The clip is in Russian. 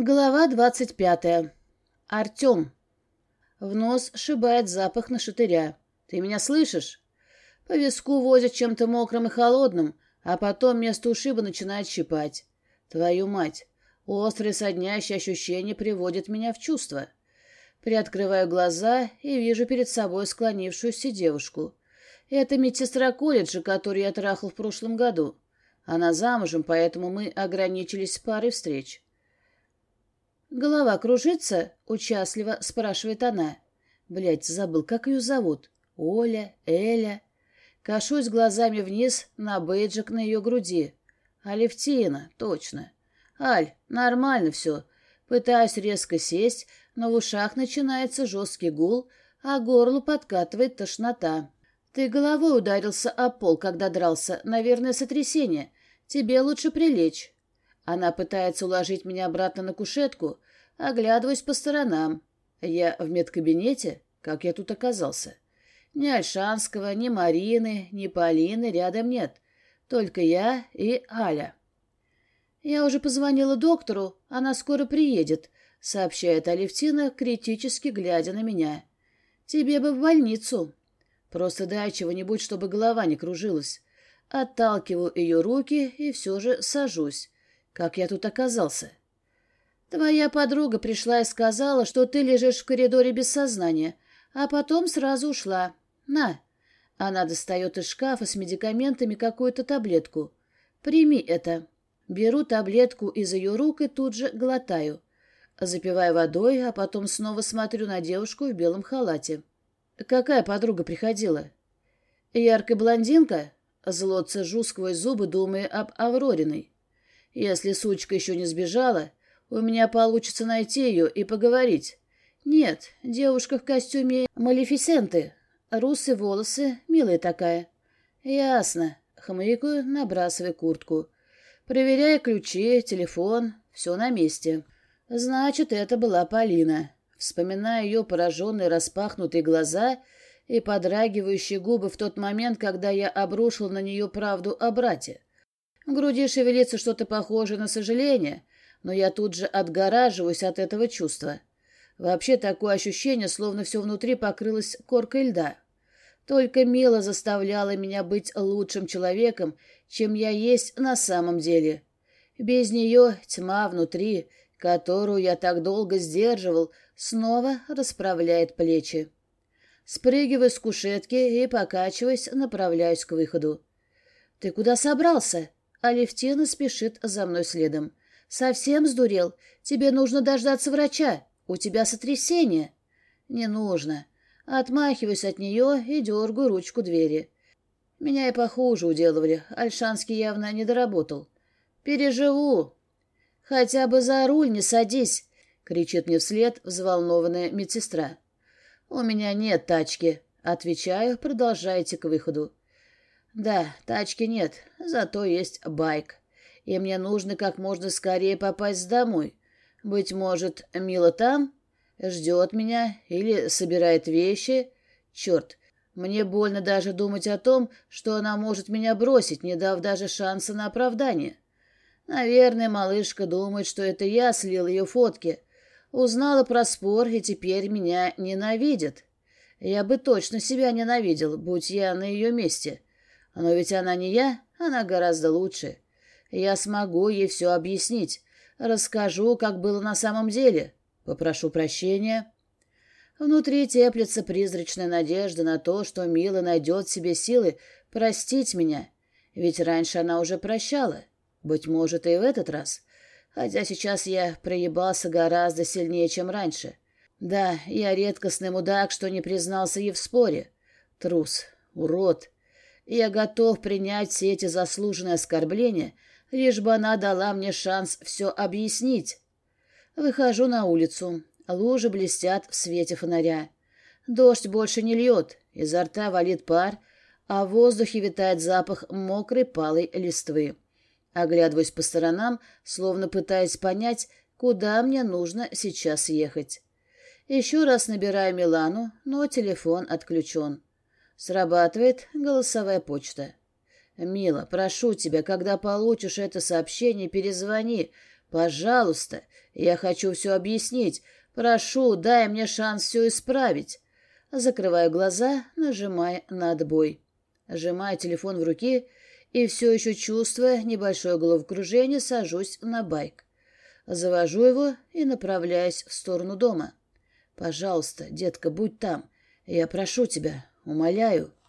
Глава двадцать пятая. Артем. В нос шибает запах на шатыря. Ты меня слышишь? По виску возят чем-то мокрым и холодным, а потом место ушиба начинает щипать. Твою мать! Острые соднящие ощущения приводят меня в чувство. Приоткрываю глаза и вижу перед собой склонившуюся девушку. Это медсестра колледжа, которую я трахал в прошлом году. Она замужем, поэтому мы ограничились парой встреч. «Голова кружится?» — участливо спрашивает она. Блядь, забыл, как ее зовут. Оля, Эля. Кашусь глазами вниз на бейджик на ее груди. Алевтина, точно. Аль, нормально все. Пытаюсь резко сесть, но в ушах начинается жесткий гул, а горло подкатывает тошнота. Ты головой ударился о пол, когда дрался. Наверное, сотрясение. Тебе лучше прилечь. Она пытается уложить меня обратно на кушетку, оглядываясь по сторонам. Я в медкабинете? Как я тут оказался? Ни Альшанского, ни Марины, ни Полины рядом нет. Только я и Аля. «Я уже позвонила доктору, она скоро приедет», — сообщает Алевтина, критически глядя на меня. «Тебе бы в больницу. Просто дай чего-нибудь, чтобы голова не кружилась. Отталкиваю ее руки и все же сажусь. Как я тут оказался? Твоя подруга пришла и сказала, что ты лежишь в коридоре без сознания, а потом сразу ушла. На. Она достает из шкафа с медикаментами какую-то таблетку. Прими это. Беру таблетку из ее рук и тут же глотаю. Запиваю водой, а потом снова смотрю на девушку в белом халате. Какая подруга приходила? Яркая блондинка? Зло цежу сквозь зубы, думая об Аврориной. Если сучка еще не сбежала, у меня получится найти ее и поговорить. Нет, девушка в костюме Малефисенты. Русые волосы, милая такая. Ясно. Хмыкаю, набрасывая куртку. Проверяя ключи, телефон, все на месте. Значит, это была Полина. Вспоминая ее пораженные распахнутые глаза и подрагивающие губы в тот момент, когда я обрушил на нее правду о брате. В груди шевелится что-то похожее на сожаление, но я тут же отгораживаюсь от этого чувства. Вообще такое ощущение, словно все внутри покрылось коркой льда. Только Мила заставляла меня быть лучшим человеком, чем я есть на самом деле. Без нее тьма внутри, которую я так долго сдерживал, снова расправляет плечи. Спрыгиваю с кушетки и, покачиваясь, направляюсь к выходу. «Ты куда собрался?» Алевтина спешит за мной следом. «Совсем сдурел? Тебе нужно дождаться врача. У тебя сотрясение». «Не нужно». Отмахиваюсь от нее и дергаю ручку двери. Меня и похуже уделывали. Альшанский явно не доработал. «Переживу». «Хотя бы за руль не садись», — кричит мне вслед взволнованная медсестра. «У меня нет тачки», — отвечаю, продолжайте к выходу. Да, тачки нет, зато есть байк. И мне нужно как можно скорее попасть домой. Быть может, Мила там? Ждет меня или собирает вещи? Черт, мне больно даже думать о том, что она может меня бросить, не дав даже шанса на оправдание. Наверное, малышка думает, что это я слил ее фотки. Узнала про спор и теперь меня ненавидит. Я бы точно себя ненавидел, будь я на ее месте. Но ведь она не я, она гораздо лучше. Я смогу ей все объяснить. Расскажу, как было на самом деле. Попрошу прощения. Внутри теплится призрачная надежда на то, что Мила найдет себе силы простить меня. Ведь раньше она уже прощала. Быть может, и в этот раз. Хотя сейчас я проебался гораздо сильнее, чем раньше. Да, я редкостный мудак, что не признался ей в споре. Трус, урод я готов принять все эти заслуженные оскорбления, лишь бы она дала мне шанс все объяснить. Выхожу на улицу. Лужи блестят в свете фонаря. Дождь больше не льет, изо рта валит пар, а в воздухе витает запах мокрой палой листвы. Оглядываюсь по сторонам, словно пытаясь понять, куда мне нужно сейчас ехать. Еще раз набираю Милану, но телефон отключен. Срабатывает голосовая почта. «Мила, прошу тебя, когда получишь это сообщение, перезвони. Пожалуйста, я хочу все объяснить. Прошу, дай мне шанс все исправить. Закрываю глаза, нажимая на отбой. Сжимаю телефон в руке и, все еще чувствуя небольшое головокружение, сажусь на байк. Завожу его и направляюсь в сторону дома. «Пожалуйста, детка, будь там. Я прошу тебя, умоляю».